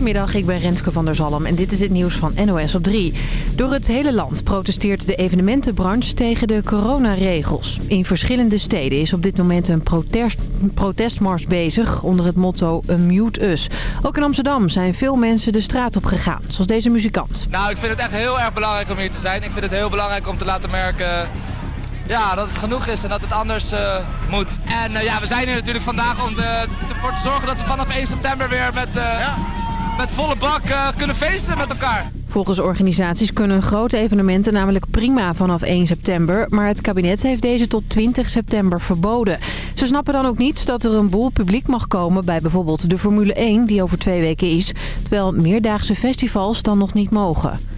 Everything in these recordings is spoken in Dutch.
Goedemiddag, ik ben Renske van der Zalm en dit is het nieuws van NOS op 3. Door het hele land protesteert de evenementenbranche tegen de coronaregels. In verschillende steden is op dit moment een protest, protestmars bezig onder het motto Mute Us. Ook in Amsterdam zijn veel mensen de straat op gegaan, zoals deze muzikant. Nou, ik vind het echt heel erg belangrijk om hier te zijn. Ik vind het heel belangrijk om te laten merken ja, dat het genoeg is en dat het anders uh, moet. En uh, ja, we zijn hier natuurlijk vandaag om de, ervoor te zorgen dat we vanaf 1 september weer met, uh, ja. Met volle bak kunnen feesten met elkaar. Volgens organisaties kunnen grote evenementen namelijk prima vanaf 1 september. Maar het kabinet heeft deze tot 20 september verboden. Ze snappen dan ook niet dat er een boel publiek mag komen bij bijvoorbeeld de Formule 1 die over twee weken is. Terwijl meerdaagse festivals dan nog niet mogen.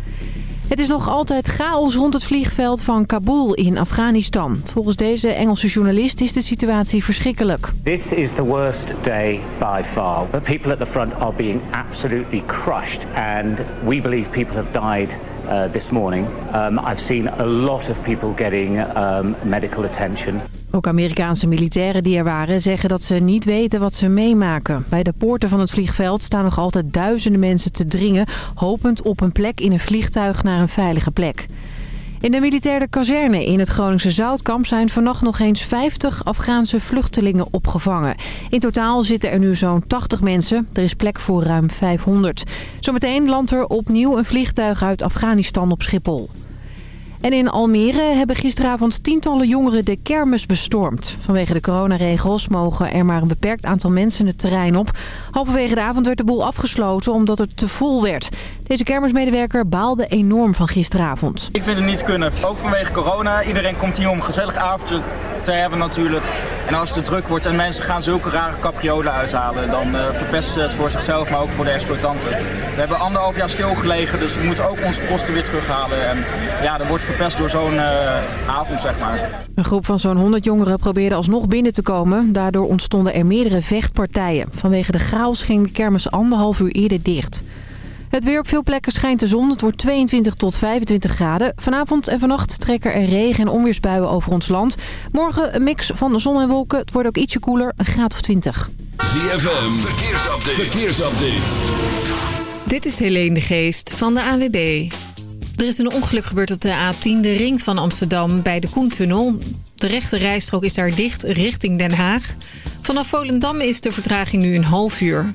Het is nog altijd chaos rond het vliegveld van Kabul in Afghanistan. Volgens deze Engelse journalist is de situatie verschrikkelijk. This is the worst day by far. The people at the front are being absolutely crushed and we believe people have died uh, this morning. Um, I've seen a lot of people getting um, medical attention. Ook Amerikaanse militairen die er waren zeggen dat ze niet weten wat ze meemaken. Bij de poorten van het vliegveld staan nog altijd duizenden mensen te dringen... hopend op een plek in een vliegtuig naar een veilige plek. In de militaire kazerne in het Groningse Zoutkamp zijn vannacht nog eens 50 Afghaanse vluchtelingen opgevangen. In totaal zitten er nu zo'n 80 mensen. Er is plek voor ruim 500. Zometeen landt er opnieuw een vliegtuig uit Afghanistan op Schiphol. En in Almere hebben gisteravond tientallen jongeren de kermis bestormd. Vanwege de coronaregels mogen er maar een beperkt aantal mensen het terrein op. Halverwege de avond werd de boel afgesloten omdat het te vol werd. Deze kermismedewerker baalde enorm van gisteravond. Ik vind het niet kunnen, ook vanwege corona. Iedereen komt hier om een gezellig avondje te hebben natuurlijk. En als het druk wordt en mensen gaan zulke rare capriolen uithalen... dan uh, verpesten ze het voor zichzelf, maar ook voor de exploitanten. We hebben anderhalf jaar stilgelegen, dus we moeten ook onze kosten weer terughalen. En ja, er wordt verpest door zo'n uh, avond, zeg maar. Een groep van zo'n 100 jongeren probeerde alsnog binnen te komen. Daardoor ontstonden er meerdere vechtpartijen. Vanwege de chaos ging de kermis anderhalf uur eerder dicht. Het weer op veel plekken schijnt de zon. Het wordt 22 tot 25 graden. Vanavond en vannacht trekken er regen- en onweersbuien over ons land. Morgen een mix van zon en wolken. Het wordt ook ietsje koeler, een graad of 20. ZFM, verkeersupdate. verkeersupdate. Dit is Helene de Geest van de AWB. Er is een ongeluk gebeurd op de A10, de ring van Amsterdam, bij de Koentunnel. De rechte rijstrook is daar dicht richting Den Haag. Vanaf Volendam is de vertraging nu een half uur.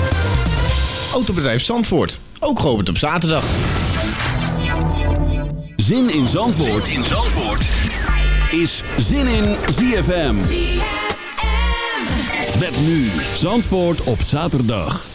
Autobedrijf Zandvoort, ook geopend op zaterdag. Zin in Zandvoort, zin in Zandvoort. is Zin in ZFM. ZFM. Met nu Zandvoort op zaterdag.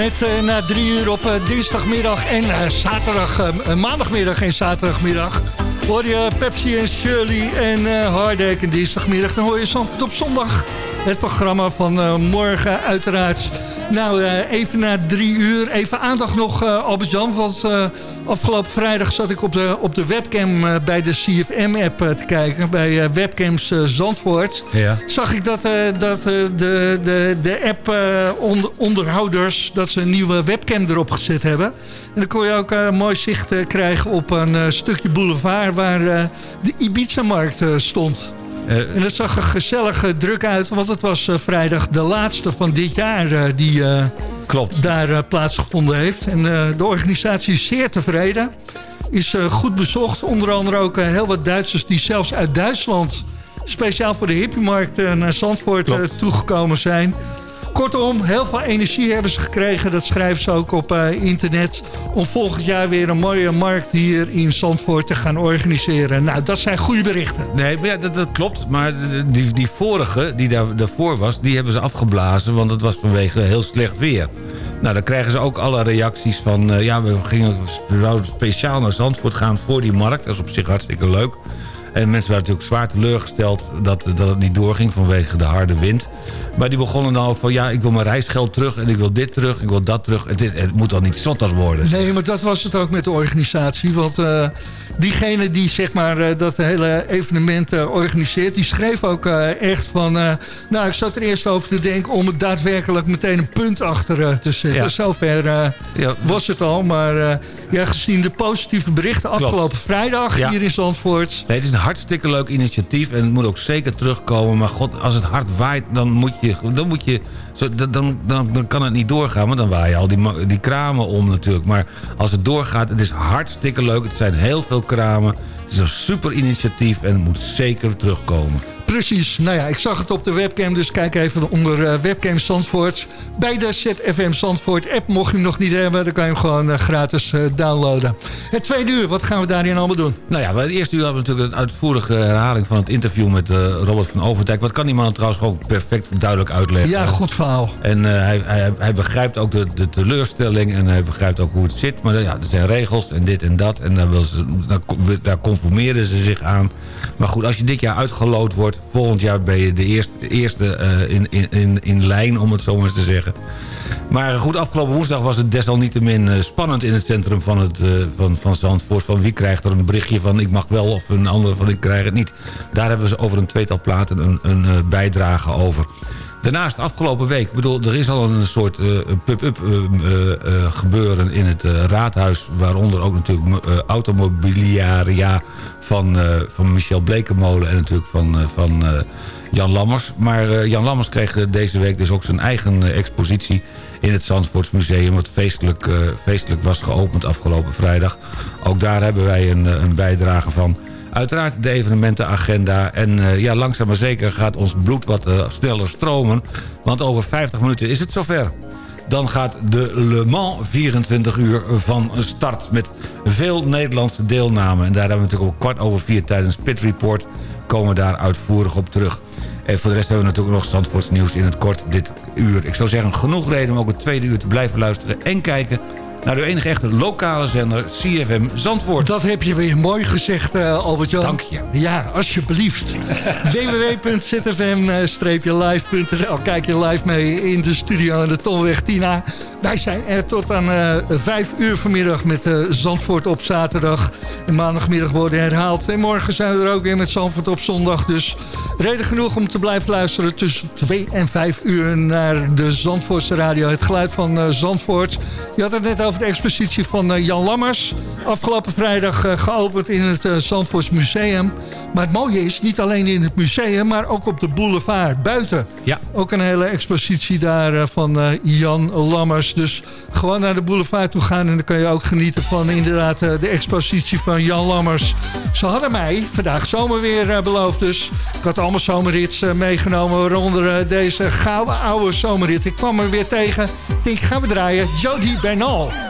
Net uh, na drie uur op uh, dinsdagmiddag en uh, zaterdag, maandagmiddag en zaterdagmiddag. Hoor je Pepsi en Shirley en Hardek en dinsdagmiddag. Dan hoor je op zondag. Het programma van morgen uiteraard. Nou, even na drie uur. Even aandacht nog, Albert-Jan. Want afgelopen vrijdag zat ik op de, op de webcam bij de CFM-app te kijken. Bij webcams Zandvoort. Ja. Zag ik dat, dat de, de, de app onder, onderhouders... dat ze een nieuwe webcam erop gezet hebben. En dan kon je ook mooi zicht krijgen op een stukje boulevard... waar de Ibiza-markt stond. Uh, en dat zag er gezellig druk uit, want het was uh, vrijdag de laatste van dit jaar die Klopt. daar plaatsgevonden heeft. En de organisatie is zeer tevreden, is goed bezocht. Onder andere ook heel wat Duitsers die zelfs uit Duitsland speciaal voor de hippiemarkt naar Zandvoort toegekomen zijn. Kortom, heel veel energie hebben ze gekregen. Dat schrijven ze ook op uh, internet. Om volgend jaar weer een mooie markt hier in Zandvoort te gaan organiseren. Nou, dat zijn goede berichten. Nee, ja, dat, dat, klopt. Maar die, die vorige, die daar, daarvoor was, die hebben ze afgeblazen. Want het was vanwege heel slecht weer. Nou, dan krijgen ze ook alle reacties van... Uh, ja, we gingen we speciaal naar Zandvoort gaan voor die markt. Dat is op zich hartstikke leuk. En mensen waren natuurlijk zwaar teleurgesteld dat, dat het niet doorging vanwege de harde wind. Maar die begonnen dan ook van... ja, ik wil mijn reisgeld terug en ik wil dit terug, ik wil dat terug. Het, het moet dan niet zotter worden. Nee, maar dat was het ook met de organisatie. Want uh, diegene die zeg maar, uh, dat hele evenement uh, organiseert... die schreef ook echt van... nou, ik zat er eerst over te denken om het daadwerkelijk meteen een punt achter te zetten. Ja. Zover ja. was het al. Maar ja, gezien de positieve berichten afgelopen vrijdag hier in Zandvoort... Nee, het is een hartstikke leuk initiatief en het moet ook zeker terugkomen. Maar god, als het hard waait, dan moet je... Dan, moet je dan, dan, dan kan het niet doorgaan, want dan waaien al die, die kramen om natuurlijk. Maar als het doorgaat, het is hartstikke leuk. Het zijn heel veel kramen. Het is een super initiatief en het moet zeker terugkomen. Precies. Nou ja, ik zag het op de webcam, dus kijk even onder uh, webcam Zandvoort. Bij de ZFM Zandvoort app, mocht je hem nog niet hebben... dan kan je hem gewoon uh, gratis uh, downloaden. Het tweede uur, wat gaan we daarin allemaal doen? Nou ja, het eerste uur hadden we natuurlijk een uitvoerige herhaling... van het interview met Robert van Overdijk. Wat kan die man trouwens gewoon perfect duidelijk uitleggen. Ja, goed verhaal. En hij, hij, hij, begrijpt ook de, de, teleurstelling en hij begrijpt ook hoe het zit. Maar ja, er zijn regels en dit en dat. En daar, wil ze, daar, daar conformeren ze zich aan. Maar goed, als je dit jaar uitgeloot wordt volgend jaar ben je de eerste, eerste uh, in, in, in lijn, om het zo maar eens te zeggen. Maar goed, afgelopen woensdag was het desalniettemin uh, spannend in het centrum van, het, uh, van, van Zandvoort. Van wie krijgt er een berichtje van ik mag wel of een ander van ik krijg het niet. Daar hebben ze over een tweetal platen een, een bijdrage over. Daarnaast afgelopen week, bedoel, er is al een soort uh, pub-up uh, uh, gebeuren in het raadhuis... waaronder ook natuurlijk automobiliaria van, van Michel Blekemolen... en natuurlijk van, van Jan Lammers. Maar Jan Lammers kreeg deze week dus ook zijn eigen expositie... in het Zandvoortsmuseum, wat feestelijk, feestelijk was geopend afgelopen vrijdag. Ook daar hebben wij een, een bijdrage van... Uiteraard de evenementenagenda. En uh, ja, langzaam maar zeker gaat ons bloed wat uh, sneller stromen. Want over 50 minuten is het zover. Dan gaat de Le Mans 24 uur van start. Met veel Nederlandse deelname. En daar hebben we natuurlijk om kwart over vier tijdens Pit Report... komen daar uitvoerig op terug. En voor de rest hebben we natuurlijk nog Zandvoorts nieuws in het kort dit uur. Ik zou zeggen, genoeg reden om ook het tweede uur te blijven luisteren... en kijken naar de enige echte lokale zender CFM Zandvoort. Dat heb je weer mooi gezegd, uh, Albert-Jan. Dank je. Ja, alsjeblieft. www.zfm-live.nl Kijk je live mee in de studio aan de Tolweg Tina. Wij zijn er tot aan uh, vijf uur vanmiddag met uh, Zandvoort op zaterdag. En maandagmiddag worden herhaald. En morgen zijn we er ook weer met Zandvoort op zondag. Dus reden genoeg om te blijven luisteren tussen twee en vijf uur naar de Zandvoortse radio. Het geluid van Zandvoort. Je had het net over de expositie van Jan Lammers. Afgelopen vrijdag geopend in het Zandvoorts Museum. Maar het mooie is, niet alleen in het museum, maar ook op de boulevard buiten. Ja. Ook een hele expositie daar van Jan Lammers. Dus gewoon naar de boulevard toe gaan. En dan kan je ook genieten van inderdaad de expositie van Jan Lammers. Ze hadden mij vandaag zomerweer beloofd. Dus ik had allemaal zomerrits meegenomen. Waaronder deze gouden oude zomerrit. Ik kwam er weer tegen. Ik denk, gaan we draaien. Jody Bernal.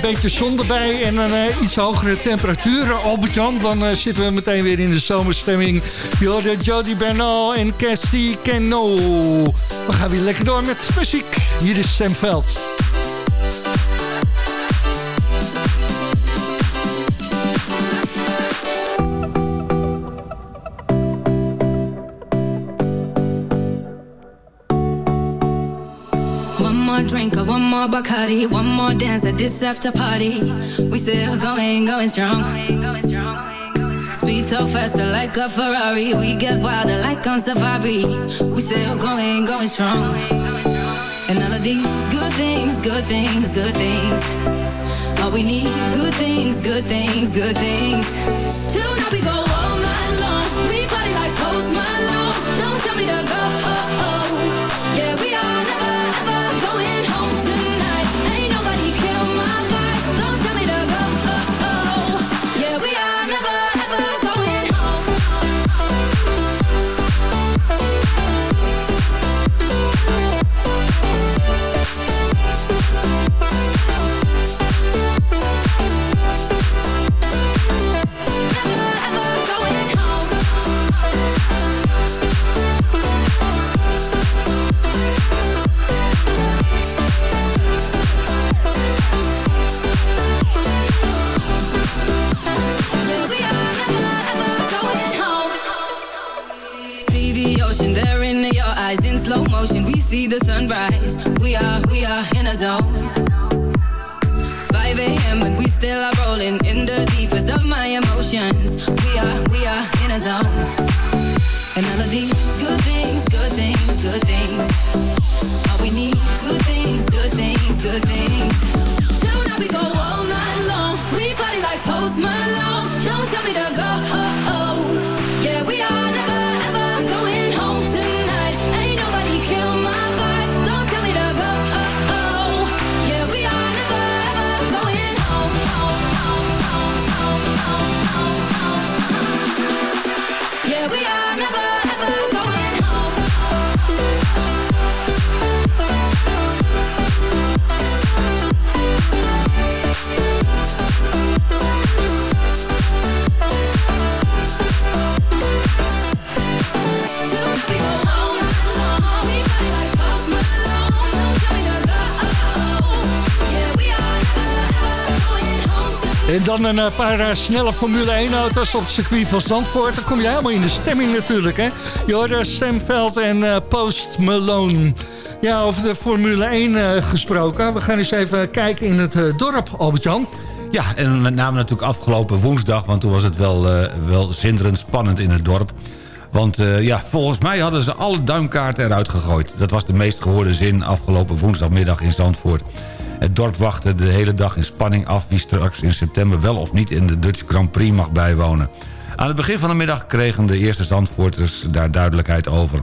beetje zon erbij en een eh, iets hogere temperatuur. Albert-Jan, dan eh, zitten we meteen weer in de zomerstemming. Je hoorde Jody Bernal en Cassie Keno. We gaan weer lekker door met muziek. Hier is Sam. More Bacardi, one more dance at this after party. We still going, going strong. Speed so faster like a Ferrari. We get wilder like on safari. We still going, going strong. And all of these good things, good things, good things. All we need, good things, good things, good things. Tonight we go all night long. We party like Post Malone. Don't tell me to go. Oh, oh. Yeah, we are never ever going the there in your eyes in slow motion. We see the sunrise. We are, we are in a zone. 5 a.m. and we still are rolling in the deepest of my emotions. We are, we are in a zone. And all of these good things, good things, good things. All we need, good things, good things, good things. Tonight we go all night long. We party like Post Malone. Don't tell me to go. Yeah, we are never ever going home tonight. Dan een eh, paar eh, snelle Formule 1 auto's op het circuit van Zandvoort. Dan kom je helemaal in de stemming natuurlijk. Hè? Je hoorde Sam en eh, Post Malone. Ja, over de Formule 1 gesproken. We gaan eens even kijken in het dorp, Albert-Jan. Ja, en met name natuurlijk afgelopen woensdag... want toen was het wel, wel zinderend spannend in het dorp. Want ja, volgens mij hadden ze alle duimkaarten eruit gegooid. Dat was de meest gehoorde zin afgelopen woensdagmiddag in Zandvoort. Het dorp wachtte de hele dag in spanning af... wie straks in september wel of niet in de Dutch Grand Prix mag bijwonen. Aan het begin van de middag kregen de eerste Zandvoorters daar duidelijkheid over.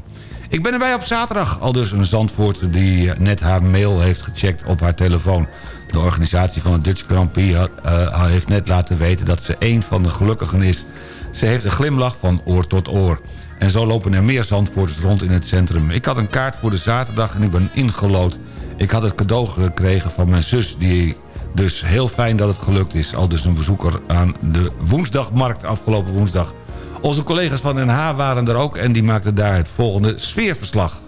Ik ben erbij op zaterdag, al dus een Zandvoort die net haar mail heeft gecheckt op haar telefoon. De organisatie van de Dutch Grand Prix uh, heeft net laten weten dat ze één van de gelukkigen is. Ze heeft een glimlach van oor tot oor. En zo lopen er meer Zandvoorters rond in het centrum. Ik had een kaart voor de zaterdag en ik ben ingelood. Ik had het cadeau gekregen van mijn zus... die dus heel fijn dat het gelukt is. Al dus een bezoeker aan de woensdagmarkt afgelopen woensdag. Onze collega's van NH waren er ook... en die maakten daar het volgende sfeerverslag.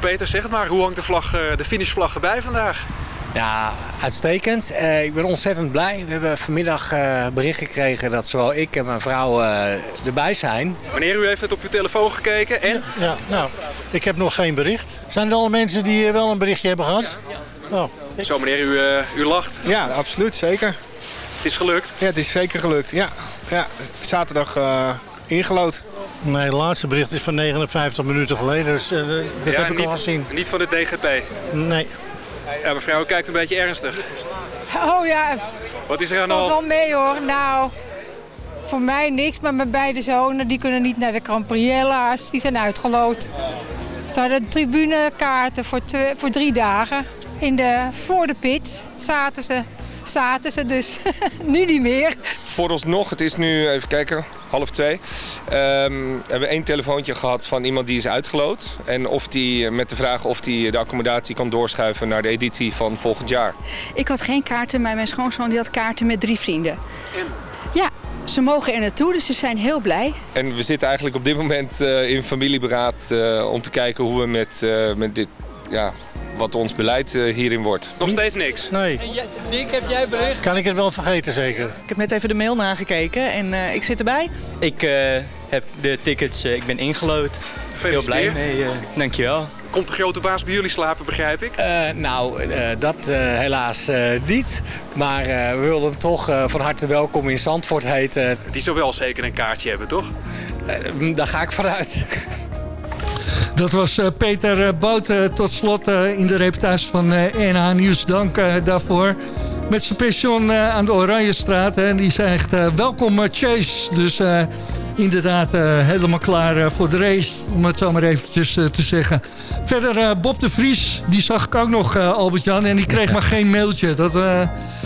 Peter, zeg het maar. Hoe hangt de, vlag, eh, de finishvlag erbij vandaag? Ja, uitstekend. Uh, ik ben ontzettend blij. We hebben vanmiddag uh, bericht gekregen dat zowel ik en mijn vrouw uh, erbij zijn. Meneer, u heeft het op uw telefoon gekeken en? Ja, ja, nou, ik heb nog geen bericht. Zijn er alle mensen die wel een berichtje hebben gehad? Oh. Zo meneer, u, u lacht. Ja, absoluut, zeker. Het is gelukt? Ja, het is zeker gelukt, ja. ja zaterdag ingelood. Nee, het laatste bericht is van 59 minuten geleden, dus dit ja, heb ik niet, al gezien. Niet van de DGP? Nee. Ja, mevrouw kijkt een beetje ernstig. Oh ja. Wat is er aan de hand? wel mee hoor. Nou, voor mij niks, maar mijn beide zonen die kunnen niet naar de helaas. Die zijn uitgeloot. Ze hadden tribunekaarten voor, twee, voor drie dagen. In de, voor de pits zaten ze, zaten ze dus nu niet meer. Vooralsnog, het is nu, even kijken, half twee. Um, hebben we één telefoontje gehad van iemand die is uitgeloot. En of die, met de vraag of die de accommodatie kan doorschuiven naar de editie van volgend jaar. Ik had geen kaarten, maar mijn schoonzoon die had kaarten met drie vrienden. Ja, ze mogen er naartoe, dus ze zijn heel blij. En we zitten eigenlijk op dit moment uh, in familieberaad uh, om te kijken hoe we met, uh, met dit... Ja, wat ons beleid hierin wordt. Nog steeds niks? Nee. Dick, heb jij bericht? Kan ik het wel vergeten zeker? Ik heb net even de mail nagekeken en uh, ik zit erbij. Ik uh, heb de tickets, uh, ik ben ingelood. Heel blij mee, dankjewel. Komt de grote baas bij jullie slapen, begrijp ik? nou, dat helaas niet. Maar we wilden hem toch van harte welkom in Zandvoort heten. Die zou wel zeker een kaartje hebben, toch? daar ga ik vanuit. Dat was uh, Peter uh, Bout uh, tot slot in de reportage van NH Nieuws. Dank daarvoor. Met zijn pension aan de Oranjestraat. En die zegt welkom Chase. Dus inderdaad helemaal klaar voor de race. Om het zo maar eventjes te zeggen. Verder Bob de Vries. Die zag ik ook nog Albert-Jan. En die kreeg maar geen mailtje. Dat...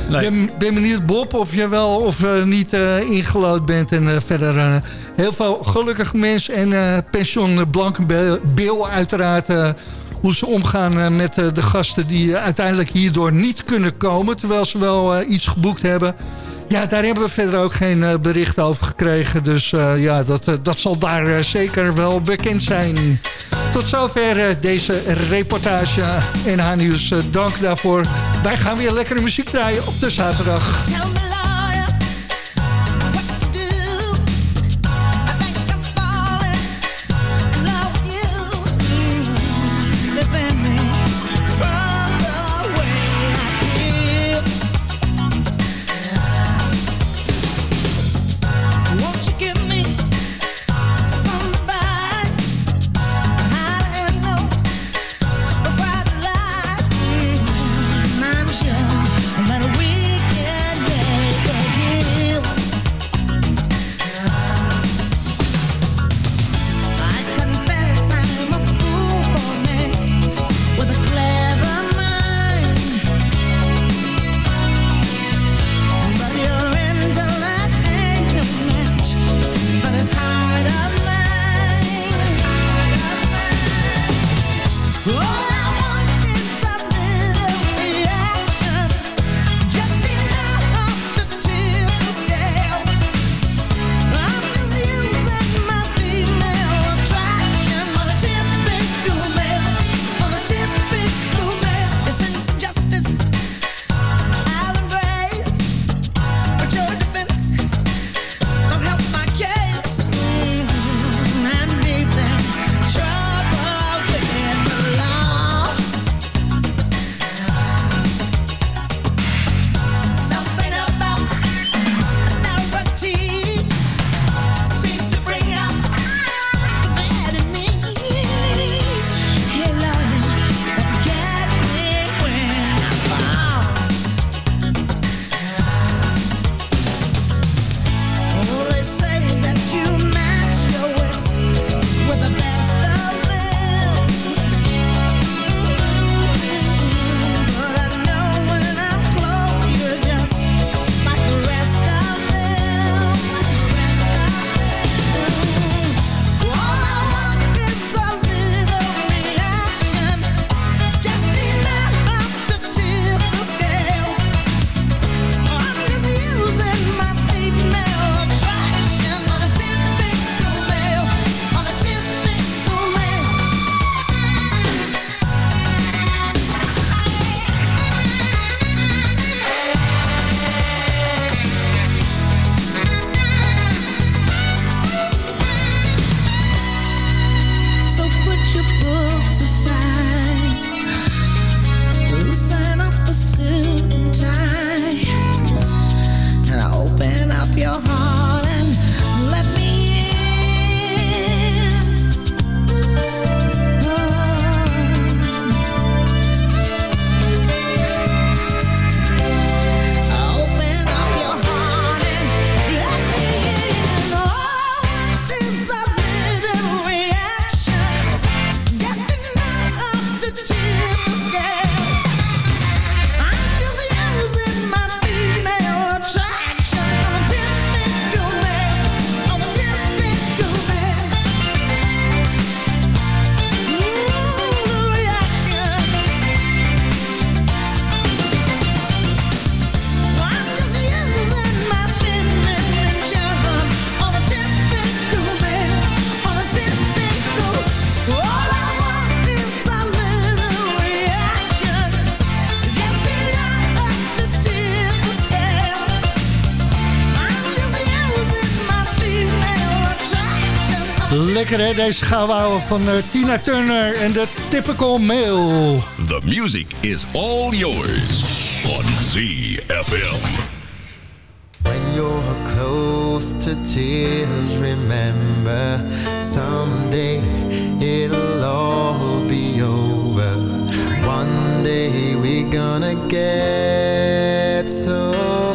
Nee. Ben, ben benieuwd, Bob, of je wel of niet ingelood bent. En verder heel veel gelukkige mensen. En pension Blankenbeel uiteraard. hoe ze omgaan met de gasten die uiteindelijk hierdoor niet kunnen komen. Terwijl ze wel iets geboekt hebben. Ja, daar hebben we verder ook geen bericht over gekregen. Dus ja, dat, dat zal daar zeker wel bekend zijn. Tot zover deze reportage in H-Nieuws. dank daarvoor. Wij gaan weer lekkere muziek draaien op de zaterdag. lekker hè, deze gauwouwe van uh, Tina Turner en de typical mail. The music is all yours on ZFM. When you're close to tears, remember someday it'll all be over. One day we're gonna get so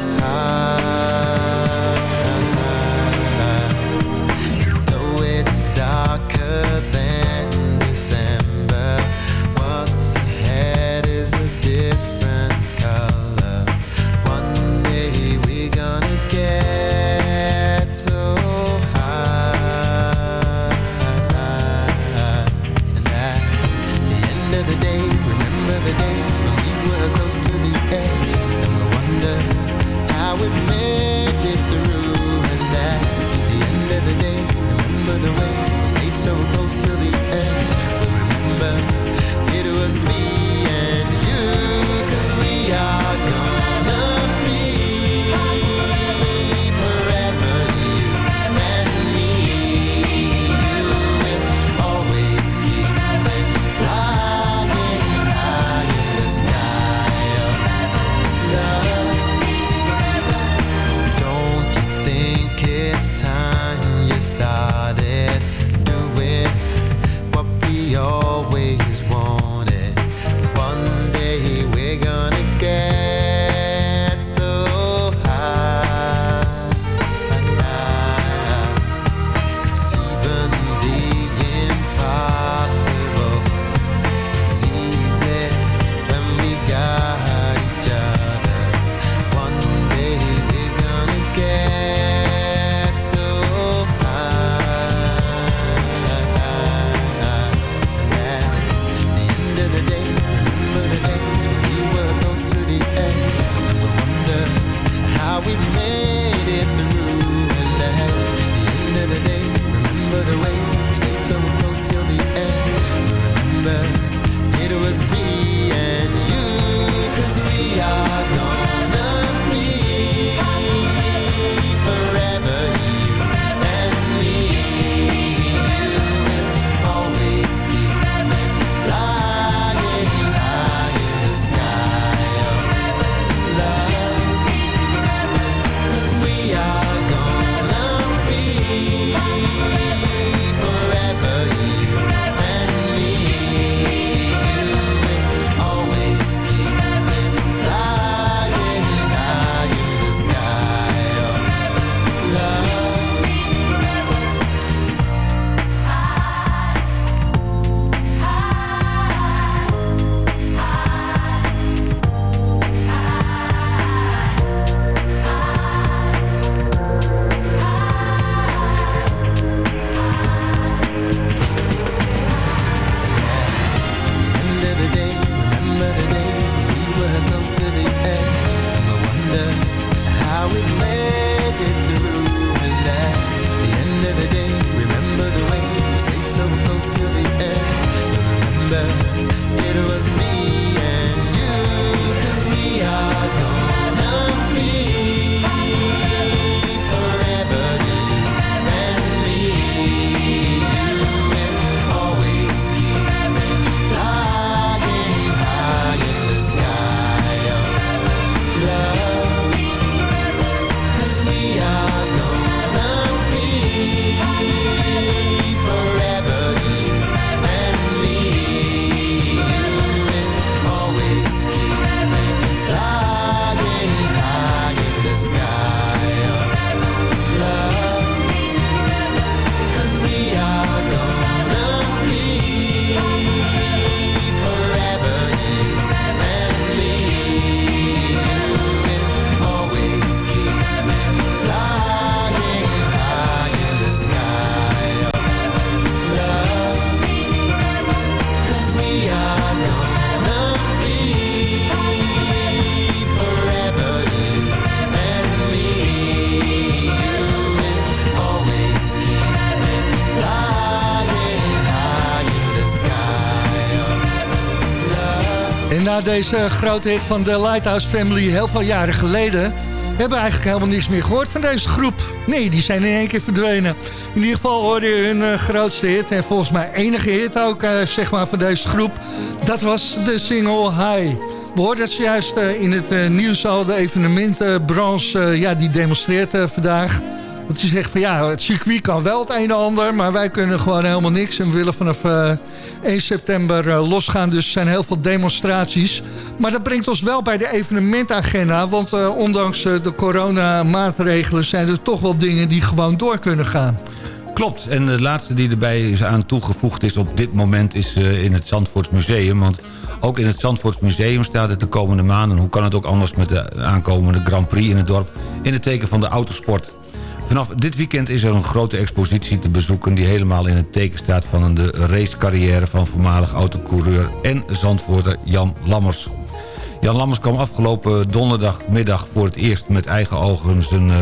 deze grote hit van de Lighthouse Family heel veel jaren geleden... hebben eigenlijk helemaal niks meer gehoord van deze groep. Nee, die zijn in één keer verdwenen. In ieder geval hoorde je hun eh, grootste hit en volgens mij enige hit ook eh, zeg maar, van deze groep. Dat was de single High. We hoorden het juist eh, in het nieuws al, de evenementenbranche ja, die demonstreert vandaag... Want die zegt van ja, het circuit kan wel het een en ander, maar wij kunnen gewoon helemaal niks. En we willen vanaf 1 september losgaan. Dus er zijn heel veel demonstraties. Maar dat brengt ons wel bij de evenementagenda. Want uh, ondanks uh, de coronamaatregelen zijn er toch wel dingen die gewoon door kunnen gaan. Klopt. En de laatste die erbij is aan toegevoegd is op dit moment is in het Zandvoortsmuseum. Want ook in het Zandvoortsmuseum staat het de komende maanden... hoe kan het ook anders met de aankomende Grand Prix in het dorp... in het teken van de autosport. Vanaf dit weekend is er een grote expositie te bezoeken... die helemaal in het teken staat van de racecarrière... van voormalig autocoureur en Zandvoorter Jan Lammers. Jan Lammers kwam afgelopen donderdagmiddag voor het eerst met eigen ogen zijn uh,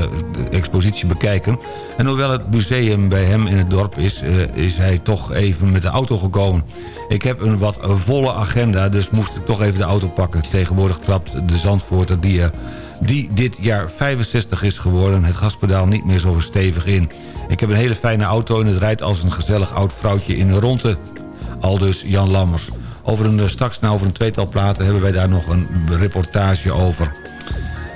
expositie bekijken. En hoewel het museum bij hem in het dorp is, uh, is hij toch even met de auto gekomen. Ik heb een wat volle agenda, dus moest ik toch even de auto pakken. Tegenwoordig trapt de Zandvoorter die, er, die dit jaar 65 is geworden het gaspedaal niet meer zo stevig in. Ik heb een hele fijne auto en het rijdt als een gezellig oud vrouwtje in de ronde. Aldus Jan Lammers. Over een, straks nou over een tweetal platen hebben wij daar nog een reportage over.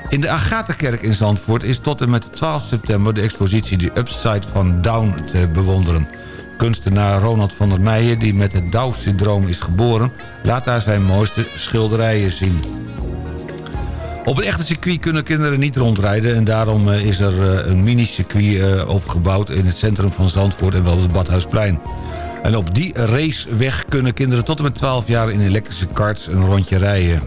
In de Agatha-kerk in Zandvoort is tot en met 12 september... de expositie The Upside van Down te bewonderen. Kunstenaar Ronald van der Meijen, die met het Down-syndroom is geboren... laat daar zijn mooiste schilderijen zien. Op het echte circuit kunnen kinderen niet rondrijden... en daarom is er een mini-circuit opgebouwd in het centrum van Zandvoort... en wel het Badhuisplein. En op die raceweg kunnen kinderen tot en met 12 jaar in elektrische karts een rondje rijden.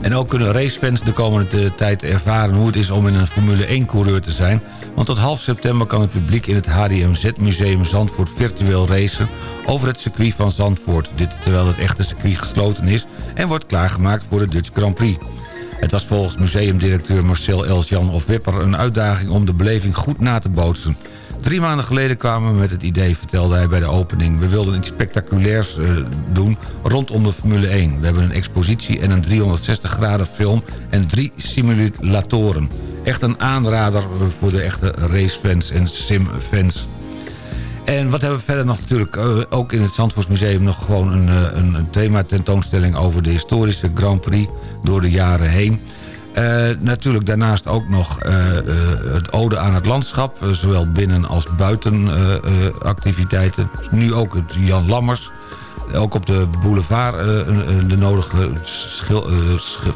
En ook kunnen racefans de komende tijd ervaren hoe het is om in een Formule 1-coureur te zijn. Want tot half september kan het publiek in het HDMZ-museum Zandvoort virtueel racen over het circuit van Zandvoort. Dit terwijl het echte circuit gesloten is en wordt klaargemaakt voor de Dutch Grand Prix. Het was volgens museumdirecteur Marcel Elsjan of Wipper een uitdaging om de beleving goed na te bootsen. Drie maanden geleden kwamen we met het idee, vertelde hij bij de opening. We wilden iets spectaculairs uh, doen rondom de Formule 1. We hebben een expositie en een 360 graden film en drie simulatoren. Echt een aanrader voor de echte racefans en simfans. En wat hebben we verder nog natuurlijk, uh, ook in het Zandvoortsmuseum... nog gewoon een, uh, een thema tentoonstelling over de historische Grand Prix... door de jaren heen. Uh, natuurlijk daarnaast ook nog het ode aan het landschap. zowel binnen als buiten activiteiten. Nu ook het Jan Lammers. Ook op de boulevard de nodige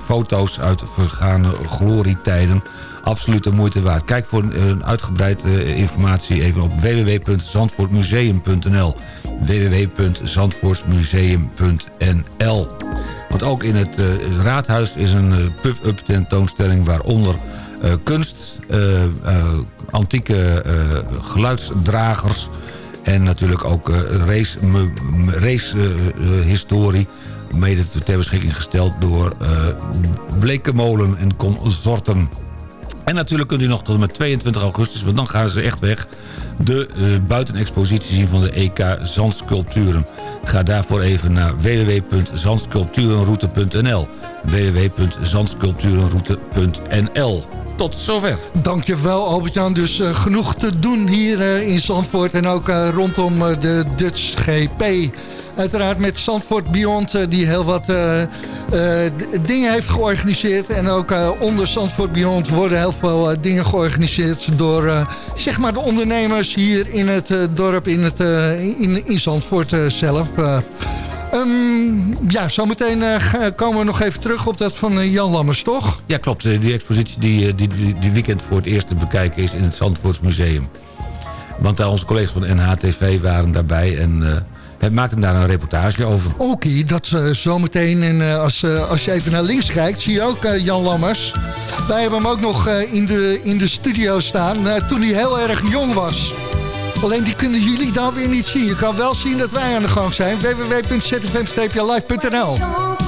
foto's uit vergane glorietijden. Absoluut de moeite waard. Kijk voor een uitgebreide informatie even op www.zandvoortmuseum.nl www.zandvoortsmuseum.nl want ook in het raadhuis is een pub-up tentoonstelling... waaronder kunst, antieke geluidsdragers... en natuurlijk ook racehistorie... Race, mede ter beschikking gesteld door Blekenmolen en consorten. En natuurlijk kunt u nog tot en met 22 augustus, want dan gaan ze echt weg... de uh, buitenexpositie zien van de EK Zandsculpturen. Ga daarvoor even naar www.zandsculpturenroute.nl www.zandsculpturenroute.nl Tot zover. Dankjewel Albert-Jan. Dus uh, genoeg te doen hier uh, in Zandvoort en ook rondom de Dutch GP. Uiteraard met Zandvoort Beyond die heel wat dingen heeft georganiseerd. En ook onder Zandvoort Beyond worden heel veel dingen georganiseerd door zeg maar de ondernemers hier in het dorp in, het, in, in Zandvoort zelf. Um, ja, zometeen uh, komen we nog even terug op dat van Jan Lammers, toch? Ja, klopt. Die expositie die, die, die weekend voor het eerst te bekijken is in het Zandvoortsmuseum. Want uh, onze collega's van NHTV waren daarbij en maakte daar een reportage over. Oké, okay, dat zometeen. En als, als je even naar links kijkt, zie je ook Jan Lammers. Wij hebben hem ook nog in, de, in de studio staan toen hij heel erg jong was. Alleen die kunnen jullie dan weer niet zien. Je kan wel zien dat wij aan de gang zijn. www.zfm-live.nl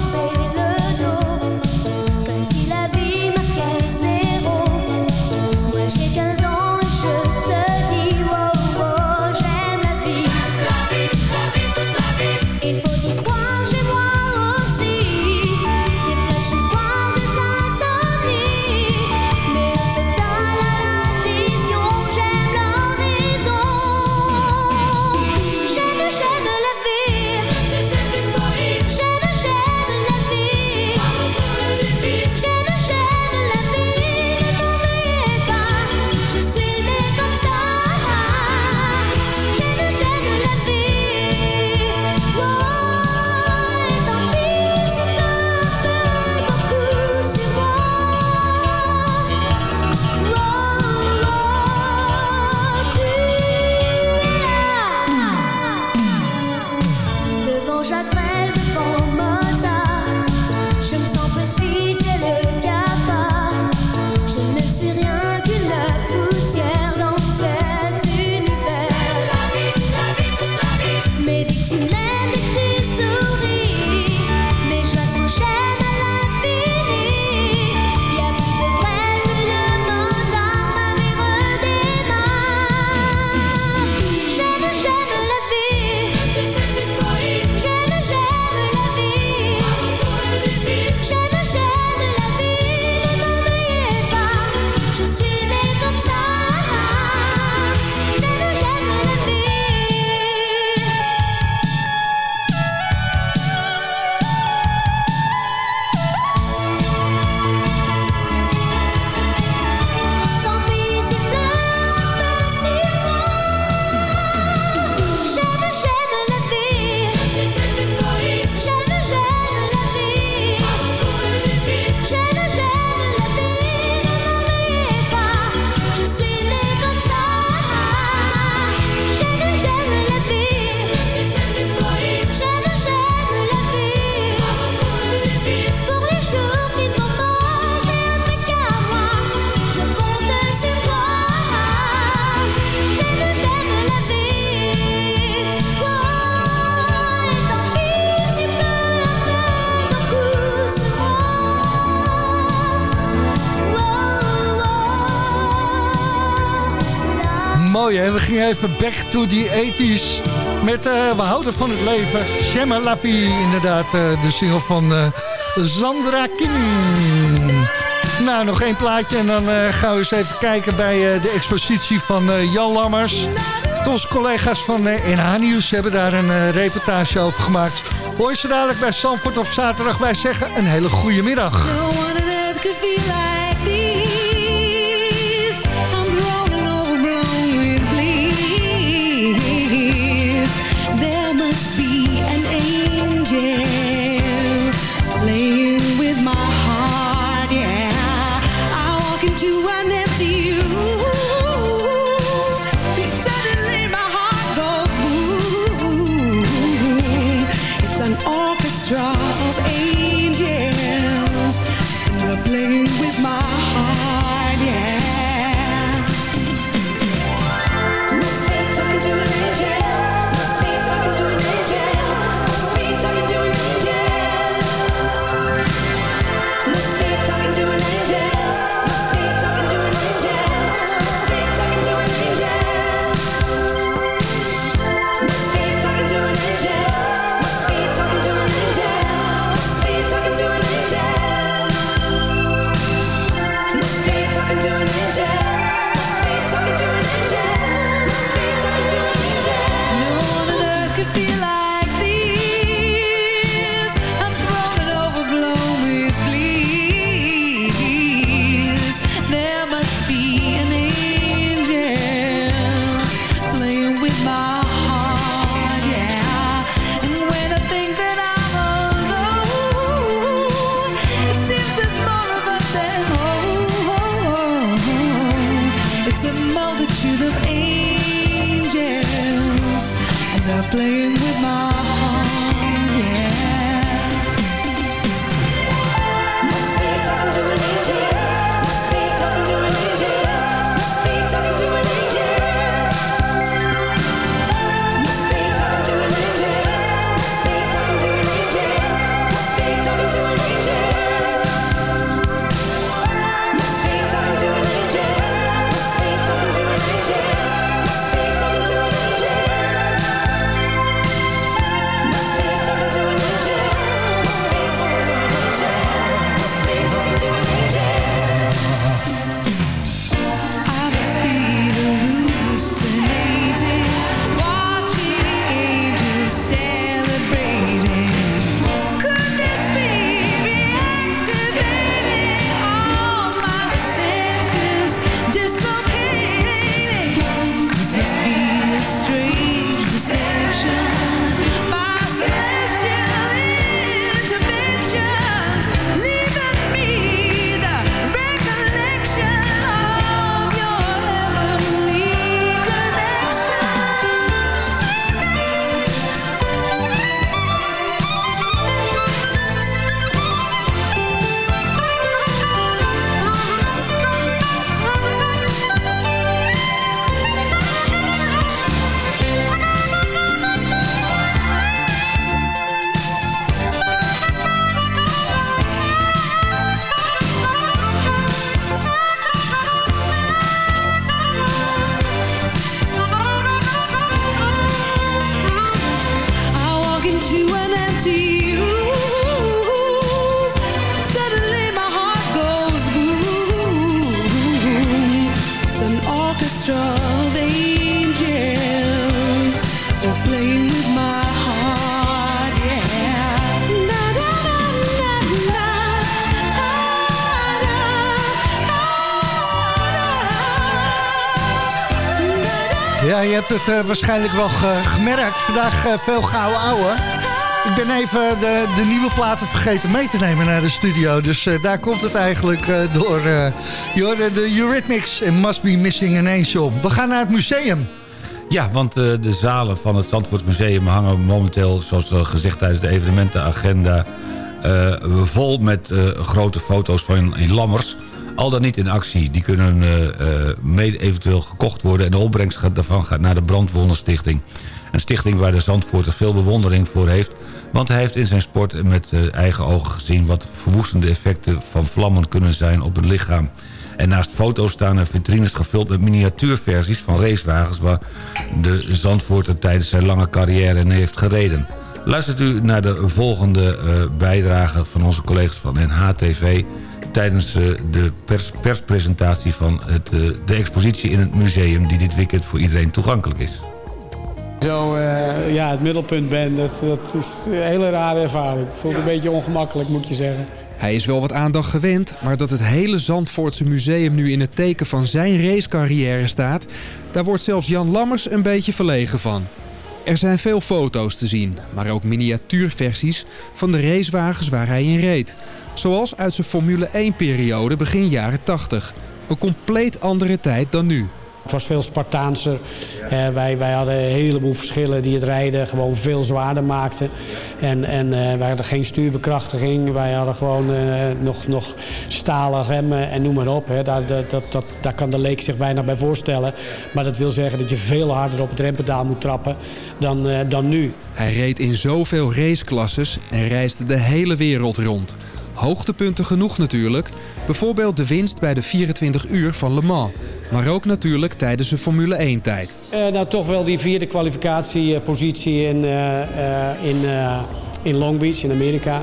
back to the 80s. Met uh, We houden van het leven. Shemma inderdaad. Eh, de single van uh, Sandra Kim. Nou, nog één plaatje en dan gaan we eens even kijken bij de expositie van Jan Lammers. Onze collega's van NH Nieuws hebben daar een reportage over gemaakt. Hoor je ze dadelijk bij Sanford op zaterdag. Wij zeggen een hele goede middag. Het eh, waarschijnlijk wel ge- gemerkt. Vandaag eh, veel gouden ouwe. Ik ben even de, de nieuwe platen vergeten mee te nemen naar de studio. Dus eh, daar komt het eigenlijk door. de Eurythmics en Must Be Missing an Angel. We gaan naar het museum. Ja, want de zalen van het Zandvoortsmuseum hangen momenteel... zoals al gezegd tijdens de evenementenagenda... vol met grote foto's van in Lammers. Al dan niet in actie. Die kunnen eh, eh, mede eventueel gekocht worden... en de opbrengst daarvan gaat naar de Brandwonderstichting. Een stichting waar de Zandvoorter veel bewondering voor heeft... want hij heeft in zijn sport met eh, eigen ogen gezien... wat verwoestende effecten van vlammen kunnen zijn op het lichaam. En naast foto's staan er vitrines gevuld met miniatuurversies van racewagens... waar de Zandvoorter tijdens zijn lange carrière in heeft gereden. Luistert u naar de volgende eh, bijdrage van onze collega's van NHTV... tijdens eh, de pers perspresentatie van het, eh, de expositie in het museum... die dit weekend voor iedereen toegankelijk is. Zo eh, ja, het middelpunt ben, dat, dat is een hele rare ervaring. Ik voel het een beetje ongemakkelijk, moet je zeggen. Hij is wel wat aandacht gewend, maar dat het hele Zandvoortse museum nu in het teken van zijn racecarrière staat, daar wordt zelfs Jan Lammers een beetje verlegen van. Er zijn veel foto's te zien, maar ook miniatuurversies van de racewagens waar hij in reed. Zoals uit zijn Formule 1-periode begin jaren 80. Een compleet andere tijd dan nu. Het was veel Spartaanser. Eh, wij, wij hadden een heleboel verschillen die het rijden gewoon veel zwaarder maakten. En, en eh, wij hadden geen stuurbekrachtiging. Wij hadden gewoon eh, nog, nog stalen remmen en noem maar op. Hè. Daar, dat, dat, dat, daar kan de leek zich bijna bij voorstellen. Maar dat wil zeggen dat je veel harder op het rempedaal moet trappen dan, eh, dan nu. Hij reed in zoveel raceklasses en reisde de hele wereld rond. Hoogtepunten genoeg natuurlijk. Bijvoorbeeld de winst bij de 24 uur van Le Mans. Maar ook natuurlijk tijdens de Formule 1 tijd. Eh, nou, toch wel die vierde kwalificatiepositie in, eh, eh, in, in Long Beach in Amerika.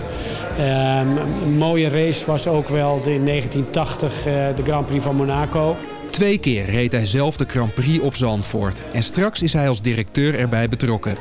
Ehm, een mooie race was ook wel de, in 1980 eh, de Grand Prix van Monaco. Twee keer reed hij zelf de Grand Prix op Zandvoort. En straks is hij als directeur erbij betrokken.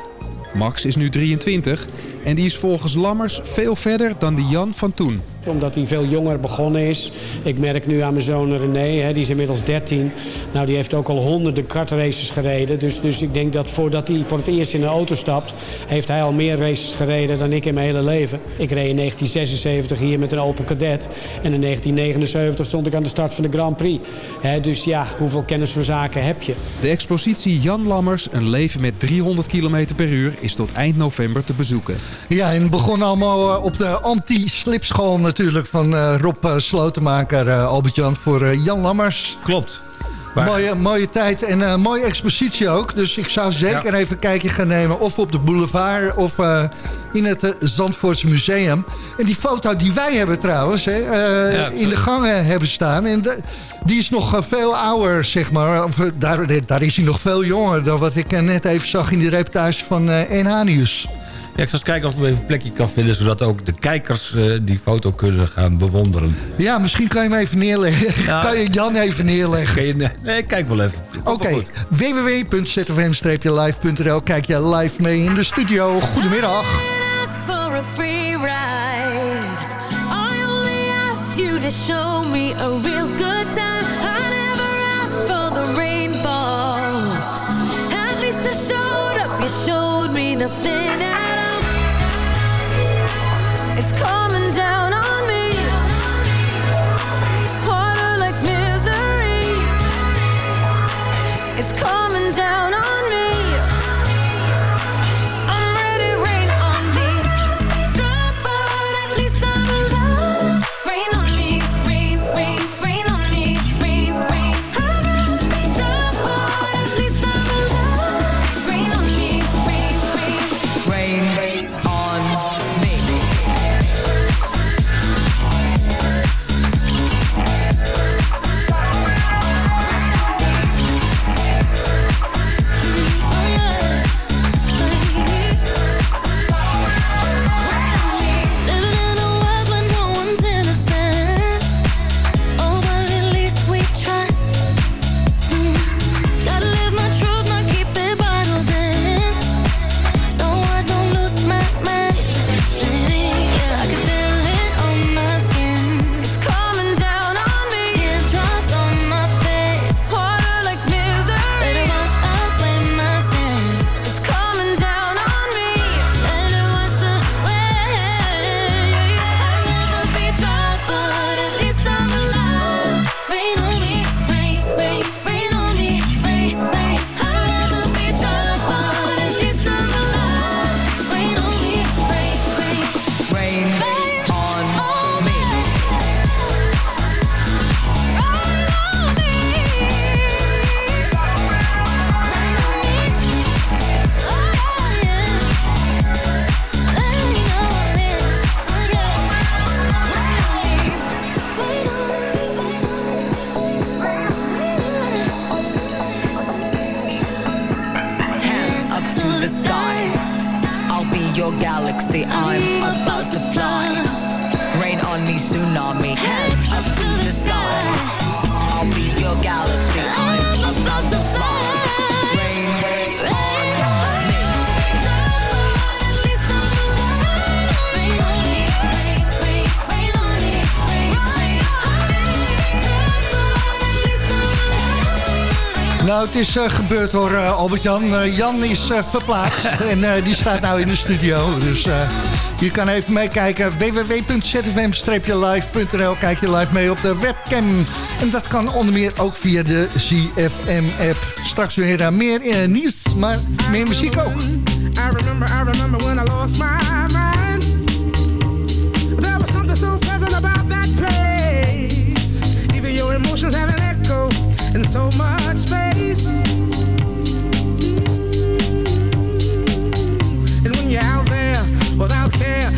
Max is nu 23 en die is volgens Lammers veel verder dan die Jan van toen. Omdat hij veel jonger begonnen is. Ik merk nu aan mijn zoon René, hè, die is inmiddels 13. Nou, die heeft ook al honderden kartraces gereden. Dus, dus ik denk dat voordat hij voor het eerst in een auto stapt... heeft hij al meer races gereden dan ik in mijn hele leven. Ik reed in 1976 hier met een Opel Kadett. En in 1979 stond ik aan de start van de Grand Prix. Hè, dus ja, hoeveel kennis van zaken heb je? De expositie Jan Lammers, een leven met 300 km per uur, is tot eind november te bezoeken. Ja, en het begon allemaal eh, op de anti-slipschool natuurlijk van eh, Rob eh, Slotenmaker, eh, Albert-Jan, voor Jan Lammers. Klopt. Mooie, mooie tijd en een mooie expositie ook. Dus ik zou zeker even een kijkje gaan nemen. Of op de boulevard of in het Zandvoortse Museum. En die foto die wij hebben trouwens hè, Ja, in de gangen hebben staan. En de- die is nog veel ouder, zeg maar. Of, daar, daar is hij nog veel jonger dan wat ik net even zag in die reportage van NH Nieuws. Ja, ik zal eens kijken of ik even een plekje kan vinden... zodat ook de kijkers eh, die foto kunnen gaan bewonderen. Ja, misschien kan je hem even neerleggen. kan je Jan even neerleggen? nee, nee, kijk wel even. Oké, www.zfm-live.nl. Kijk je live mee in de studio. Goedemiddag. ask for a free ride. I only asked you to show me a real good your galaxy. I'm, about, to fly. Rain on me, tsunami. Head up to the sky. I'll be your galaxy. I'm, about, about to fly. Nou, het is eh, gebeurd hoor, eh, Albert-Jan. Eh, Jan is verplaatst en die staat nou in de studio. Dus je kan even meekijken. www.zfm-live.nl Kijk je live mee op de webcam. En dat kan onder meer ook via de ZFM-app. Straks weer eh, meer eh, nieuws, maar meer muziek ook. I remember, I remember when I lost my mind. There was something so pleasant about that place. Even your emotions have an echo in so much space. And when you're out there without care,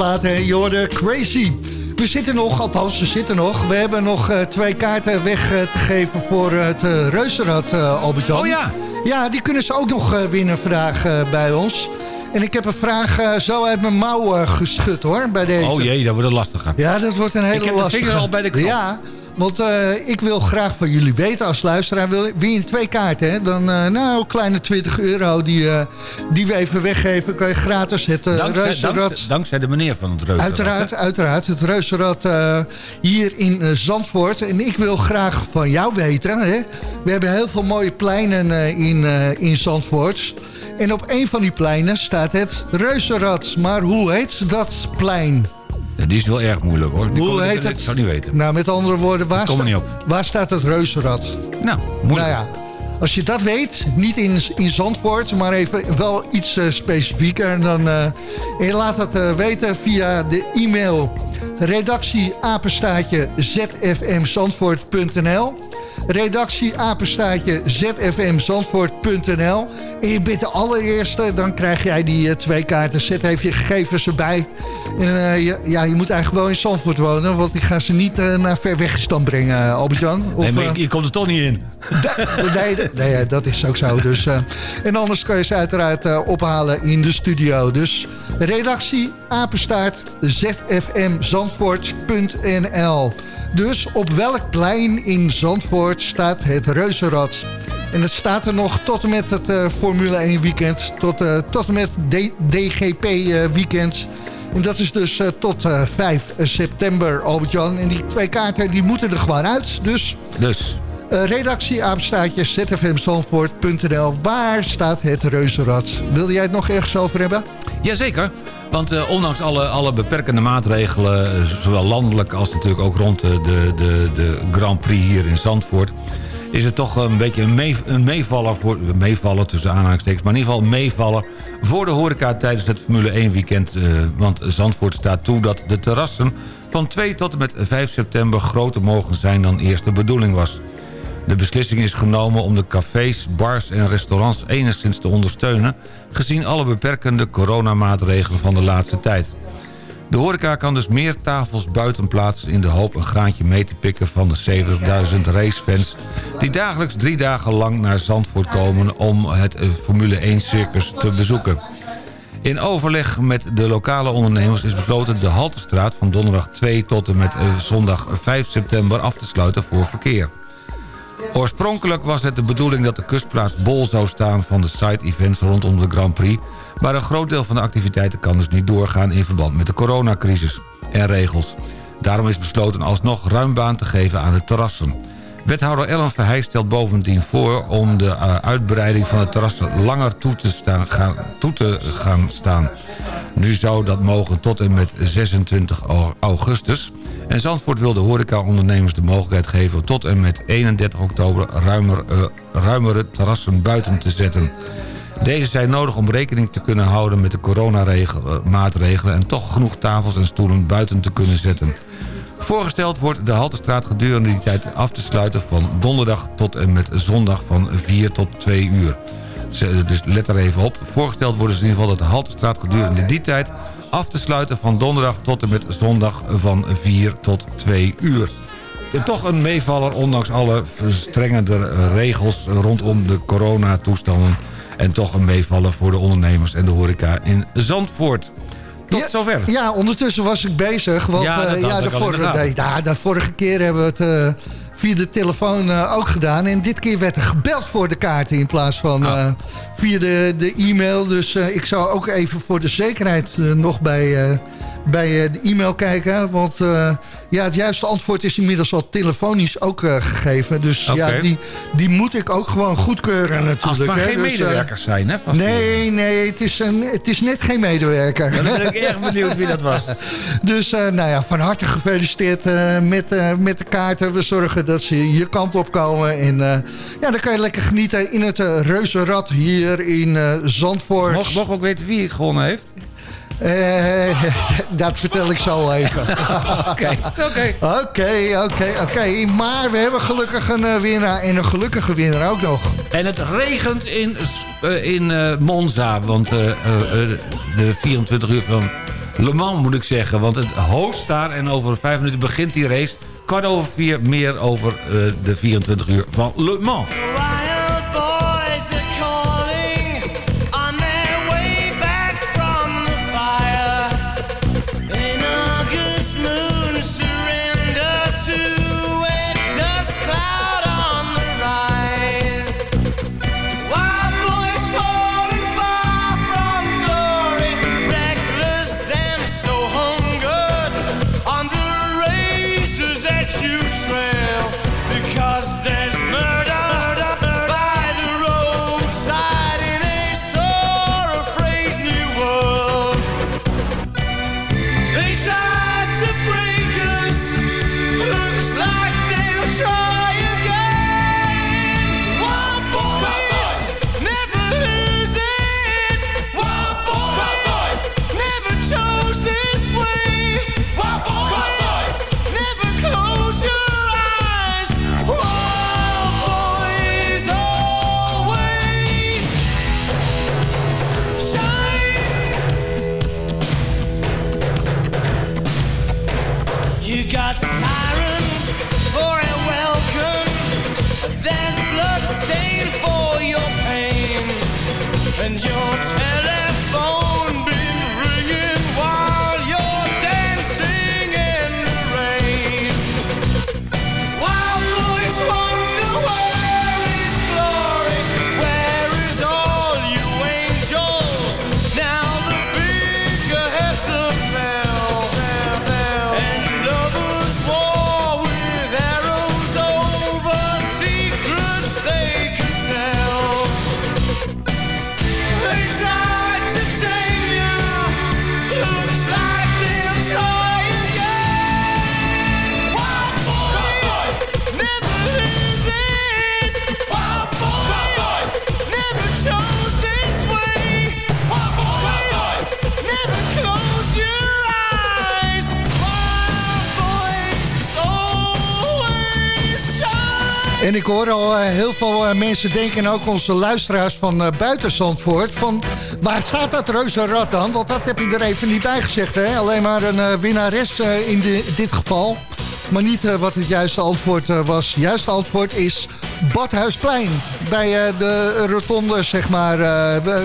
plaat, hè? Je hoorde Crazy. We zitten nog, althans, we zitten nog. We hebben nog eh, twee kaarten weg eh, te geven voor het uh, Reuzenrad, Albert-Jan. Oh ja. Ja, die kunnen ze ook nog eh, winnen vandaag eh, bij ons. En ik heb een vraag eh, zo uit mijn mouw eh, geschud, hoor, bij deze. Oh jee, dat wordt een lastige. Ja, dat wordt een hele Ik heb de lastige. vinger al bij de knop. Ja, want eh, ik wil graag van jullie weten als luisteraar. Wil, win je twee kaarten, hè? Dan, eh, nou, kleine 20 euro die, eh, die we even weggeven. Kan je gratis het Dankzij, Reuzenrad... dankzij, dankzij de meneer van het reuzenrad. Uiteraard, hè? uiteraard. Het reuzenrad hier in Zandvoort. En ik wil graag van jou weten. Hè? We hebben heel veel mooie pleinen in, in Zandvoort. En op een van die pleinen staat het reuzenrad. Maar hoe heet dat plein? Die is wel erg moeilijk hoor. Die Hoe kon ik- heet Ik het? zou niet weten. Nou, met andere woorden, waar, kom sta- niet waar staat het reuzenrad? Nou, moeilijk. Nou ja, als je dat weet, niet in, in Zandvoort, maar even wel iets eh, specifieker... dan eh, en laat dat eh, weten via de e-mail redactie apenstaatje zfmzandvoort.nl redactie apenstaatje zfmzandvoort.nl en je bent de allereerste, dan krijg jij die eh, twee kaarten. Zet even je gegevens erbij. En, eh, je, ja, je moet eigenlijk wel in Zandvoort wonen, want ik ga ze niet eh, naar ver wegstand brengen, Albert-Jan. Nee, maar je, je komt er toch niet in. nee, dat is ook zo. Dus, en anders kan je ze uiteraard ophalen in de studio. Dus redactie apenstaart zfmzandvoort.nl Dus op welk plein in Zandvoort staat het reuzenrad? En het staat er nog tot en met het eh, Formule 1 weekend. Tot, eh, tot en met D- DGP eh, weekend. En dat is dus tot eh, 5 september, Albert-Jan. En die twee kaarten die moeten er gewoon uit. Dus Dus, eh, redactie, apenstaartje, zfmzandvoort.nl. Waar staat het reuzenrad? Wilde jij het nog ergens over hebben? Jazeker, want eh, ondanks alle, alle beperkende maatregelen... eh, zowel landelijk als natuurlijk ook rond de, de, de, Grand Prix hier in Zandvoort... is het toch een beetje een, mee, een meevaller, voor, meevaller tussen aanhalingstekens... maar in ieder geval meevaller voor de horeca tijdens het Formule 1 weekend. want Zandvoort staat toe dat de terrassen van 2 tot en met 5 september... groter mogen zijn dan eerst de bedoeling was. De beslissing is genomen om de cafés, bars en restaurants enigszins te ondersteunen... gezien alle beperkende coronamaatregelen van de laatste tijd. De horeca kan dus meer tafels buiten plaatsen... in de hoop een graantje mee te pikken van de 70.000 racefans... die dagelijks drie dagen lang naar Zandvoort komen... om het eh, Formule 1-circus te bezoeken. In overleg met de lokale ondernemers is besloten de Haltestraat... van donderdag 2 tot en met eh, zondag 5 september af te sluiten voor verkeer. Oorspronkelijk was het de bedoeling dat de kustplaats bol zou staan van de side-events rondom de Grand Prix, maar een groot deel van de activiteiten kan dus niet doorgaan in verband met de coronacrisis en regels. Daarom is besloten alsnog ruim baan te geven aan de terrassen. Wethouder Ellen Verheij stelt bovendien voor om de eh, uitbreiding van de terrassen langer toe te, staan, gaan, toe te gaan staan. Nu zou dat mogen tot en met 26 au- augustus. En Zandvoort wil de horecaondernemers de mogelijkheid geven... tot en met 31 oktober ruimer, eh, ruimere terrassen buiten te zetten. Deze zijn nodig om rekening te kunnen houden met de coronamaatregelen... en toch genoeg tafels en stoelen buiten te kunnen zetten. Voorgesteld wordt de Haltestraat gedurende die tijd af te sluiten... van donderdag tot en met zondag van 4 tot 2 uur. Dus let er even op. Voorgesteld wordt dus in ieder geval dat de Haltestraat gedurende die tijd... af te sluiten van donderdag tot en met zondag van 4 tot 2 uur. En Toch een meevaller, ondanks alle verstrengende regels rondom de coronatoestanden. En toch een meevaller voor de ondernemers en de horeca in Zandvoort. Tot zover. Ja, ondertussen was ik bezig. Want Ja, ja, dat ja, de, vorige, ja, de vorige keer hebben we het eh, via de telefoon eh, ook gedaan. En dit keer werd er gebeld voor de kaarten in plaats van Ah. eh, via de, de e-mail. Dus eh, ik zou ook even voor de zekerheid eh, nog bij, eh, bij eh, de e-mail kijken. Want eh, ja, het juiste antwoord is inmiddels al telefonisch ook eh, gegeven. Dus ja, die, die moet ik ook gewoon goedkeuren natuurlijk. Als het maar hè. geen Dus, medewerkers zijn, hè? Nee, nee, het is, een, het is net geen medewerker. Dan ben ik erg benieuwd wie dat was. Dus nou ja, van harte gefeliciteerd met, met de kaarten. We zorgen dat ze je kant op komen. En ja, dan kan je lekker genieten in het Reuzenrad hier in Zandvoort. Mocht, mocht ook weten wie gewonnen heeft? Eh, dat vertel ik zo even. Oké, oké. Oké, oké, oké. Maar we hebben gelukkig een eh, winnaar en een gelukkige winnaar ook nog. En het regent in, eh, in eh, Monza. Want eh, eh, eh, de 24 uur van Le Mans moet ik zeggen. Want het host daar en over vijf minuten begint die race. Kwart over vier meer over eh, de 24 uur van Le Mans. Mensen denken, en ook onze luisteraars van uh, buiten Zandvoort... van waar staat dat reuzenrad dan? Want dat heb je er even niet bij gezegd, hè? Alleen maar een winnares in de, dit geval. Maar niet wat het juiste antwoord was. Juiste antwoord is Badhuisplein. Bij de rotonde, zeg maar,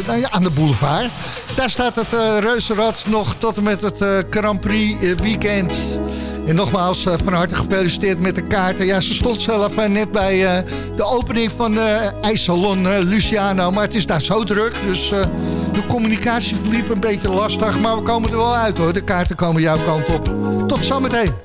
nou aan de boulevard. Daar staat het reuzenrad nog tot en met het Grand Prix weekend... En nogmaals, uh, van harte gefeliciteerd met de kaarten. Ja, ze stond zelf uh, net bij uh, de opening van de ijssalon Luciano. Maar het is daar zo druk, dus de communicatie verliep een beetje lastig. Maar we komen er wel uit hoor, de kaarten komen jouw kant op. Tot zometeen.